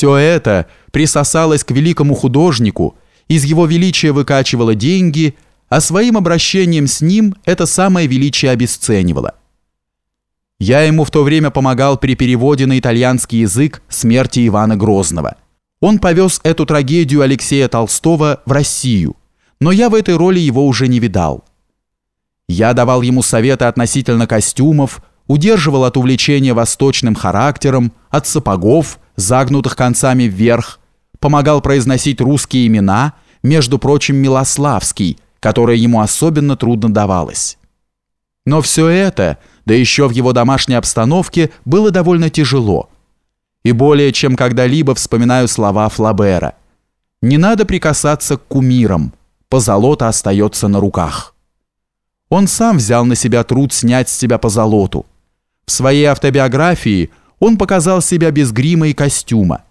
Все это присосалось к великому художнику, из его величия выкачивало деньги, а своим обращением с ним это самое величие обесценивало. Я ему в то время помогал при переводе на итальянский язык смерти Ивана Грозного. Он повез эту трагедию Алексея Толстого в Россию, но я в этой роли его уже не видал. Я давал ему советы относительно костюмов, удерживал от увлечения восточным характером, от сапогов, загнутых концами вверх, помогал произносить русские имена, между прочим, Милославский, которое ему особенно трудно давалось. Но все это, да еще в его домашней обстановке, было довольно тяжело. И более чем когда-либо вспоминаю слова Флабера. «Не надо прикасаться к кумирам, позолота остается на руках». Он сам взял на себя труд снять с себя позолоту. В своей автобиографии он показал себя без грима и костюма.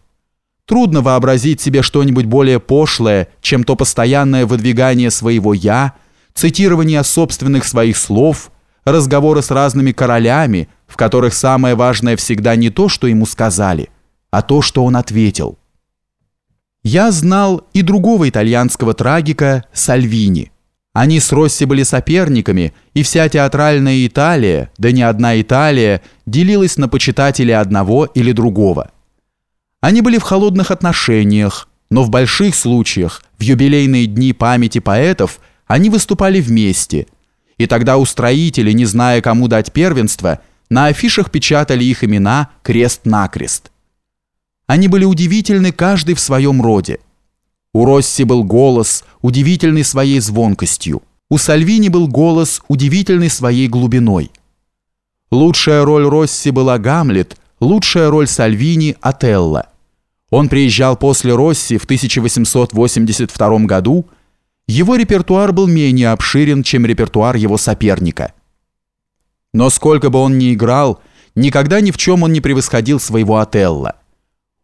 Трудно вообразить себе что-нибудь более пошлое, чем то постоянное выдвигание своего «я», цитирование собственных своих слов, разговоры с разными королями, в которых самое важное всегда не то, что ему сказали, а то, что он ответил. Я знал и другого итальянского трагика Сальвини – они с Росси были соперниками, и вся театральная Италия, да не одна Италия, делилась на почитателей одного или другого. Они были в холодных отношениях, но в больших случаях, в юбилейные дни памяти поэтов, они выступали вместе. И тогда устроители, не зная, кому дать первенство, на афишах печатали их имена крест-накрест. Они были удивительны каждый в своем роде. У Росси был голос, удивительный своей звонкостью. У Сальвини был голос, удивительный своей глубиной. Лучшая роль Росси была Гамлет, лучшая роль Сальвини – Отелло. Он приезжал после Росси в 1882 году. Его репертуар был менее обширен, чем репертуар его соперника. Но сколько бы он ни играл, никогда ни в чем он не превосходил своего Отелло.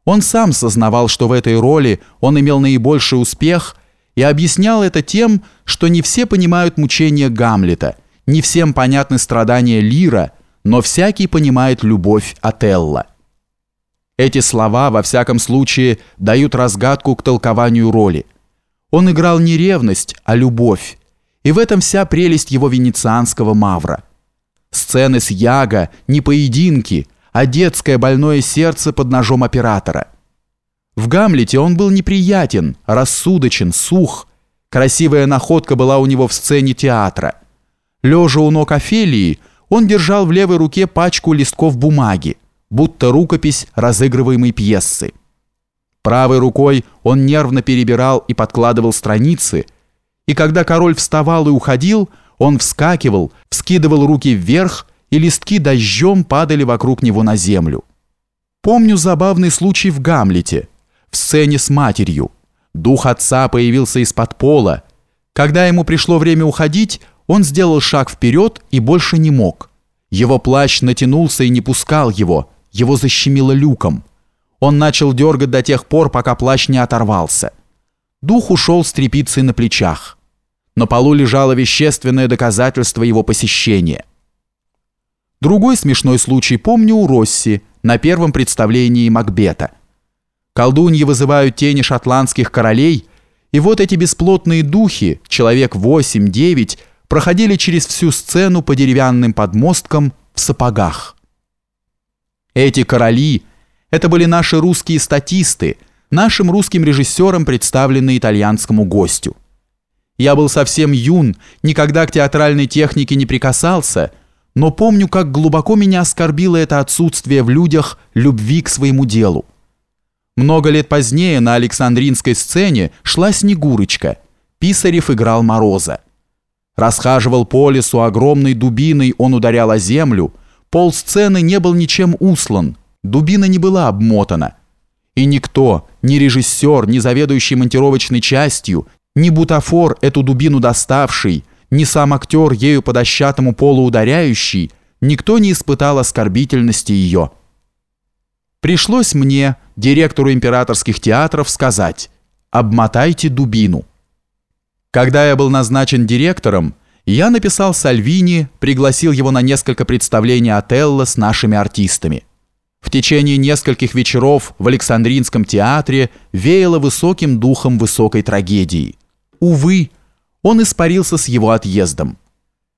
Он сам сознавал, что в этой роли он имел наибольший успех и объяснял это тем, что не все понимают мучения Гамлета, не всем понятны страдания Лира, но всякий понимает любовь Отелла. Эти слова, во всяком случае, дают разгадку к толкованию роли. Он играл не ревность, а любовь, и в этом вся прелесть его венецианского мавра. Сцены с Яго, не поединки – а детское больное сердце под ножом оператора. В «Гамлете» он был неприятен, рассудочен, сух. Красивая находка была у него в сцене театра. Лежа у ног Офелии, он держал в левой руке пачку листков бумаги, будто рукопись разыгрываемой пьесы. Правой рукой он нервно перебирал и подкладывал страницы, и когда король вставал и уходил, он вскакивал, вскидывал руки вверх и листки дождем падали вокруг него на землю. Помню забавный случай в Гамлете, в сцене с матерью. Дух отца появился из-под пола. Когда ему пришло время уходить, он сделал шаг вперед и больше не мог. Его плащ натянулся и не пускал его, его защемило люком. Он начал дергать до тех пор, пока плащ не оторвался. Дух ушел с тряпицей на плечах. На полу лежало вещественное доказательство его посещения – Другой смешной случай помню у Росси на первом представлении Макбета. Колдуньи вызывают тени шотландских королей, и вот эти бесплотные духи, человек 8-9, проходили через всю сцену по деревянным подмосткам в сапогах. Эти короли – это были наши русские статисты, нашим русским режиссером представленные итальянскому гостю. Я был совсем юн, никогда к театральной технике не прикасался – но помню, как глубоко меня оскорбило это отсутствие в людях любви к своему делу. Много лет позднее на Александринской сцене шла Снегурочка. Писарев играл Мороза. Расхаживал по лесу огромной дубиной, он ударял о землю. Пол сцены не был ничем услан, дубина не была обмотана. И никто, ни режиссер, ни заведующий монтировочной частью, ни бутафор, эту дубину доставший – ни сам актер, ею по дощатому полу ударяющий, никто не испытал оскорбительности ее. Пришлось мне, директору императорских театров, сказать «обмотайте дубину». Когда я был назначен директором, я написал Сальвини, пригласил его на несколько представлений Отелло с нашими артистами. В течение нескольких вечеров в Александринском театре веяло высоким духом высокой трагедии. Увы, он испарился с его отъездом.